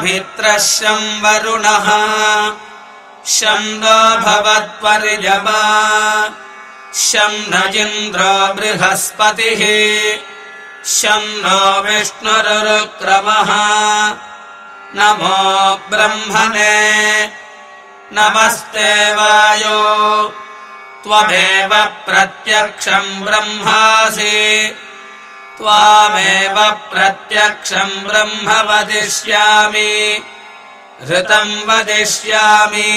भित्रः शम् वरुणः शम् भवत्पर्यमा। शम् न इन्द्रो बृहस्पतिः। शम् नो विष्णुरुक्रमः नमो ब्रह्मणे। नमस्ते वायो। त्वमेव प्रत्यक्षम् ब्रह्मासि त्वामेव प्रत्यक्षम् ब्रह्म वदिष्यामि ऋतम् वदिष्यामि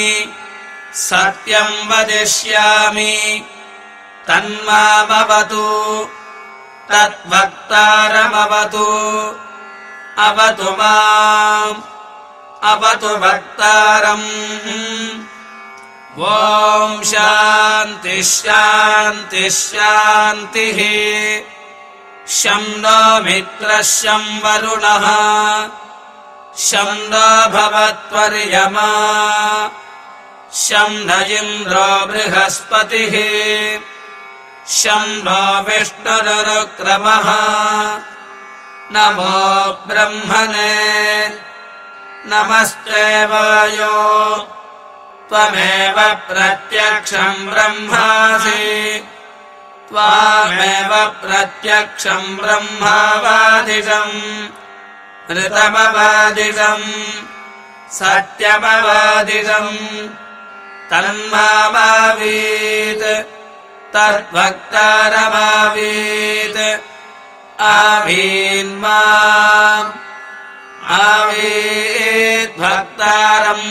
सत्यम् वदिष्यामि तन्मामवतु तद्वक्तारमवतु अवतु माम् अवतु वक्तारम्। ॐ शान्तिः शान्तिः नो मित्रः शम् वरुणः शम् नो भवत्वर्यमा शम् न इन्द्रो बृहस्पतिः। शम् नो विष्णुरुक्रमः नमो ब्रह्मणे। नमस्ते वायो त्वमेव प्रत्यक्षम् ब्रह्मासि त्वामेव प्रत्यक्षम् ब्रह्मावादिशम् ऋतमवादिशम् सत्यमवादिशम् तन्मावीत् तद्वक्तारमावीत् आवीन्मा आवीद्भक्तारम्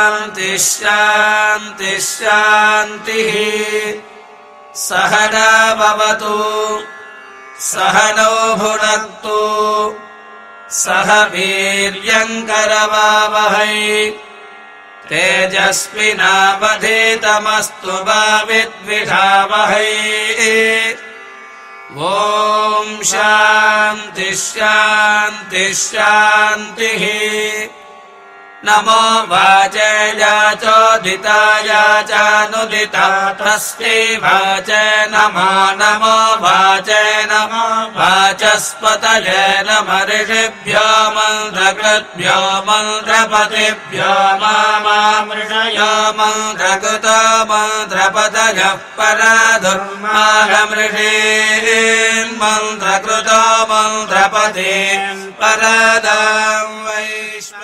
शान्तिः शान्तिः शान्तिः। सह भवतु सह नो भुनक्तु सह वीर्यङ्करवावहै। तेजस्विनावधीतमस्तु वा विद्विषावहै ॐ शान्तिः शान्तिः नमो वाचया चोदिताया चानुदिता तस्मै वाच नमो नमो वाच नमो वाचस्पतय नमऋषिभ्यो मन्त्रकृद्भ्यो मन्त्रपतिभ्यो मामृषयो मन्त्रकृत मन्त्रपतयः पराधुर्मागमृषे मन्त्रकृतो मन्त्रपते परादाम् वैश्व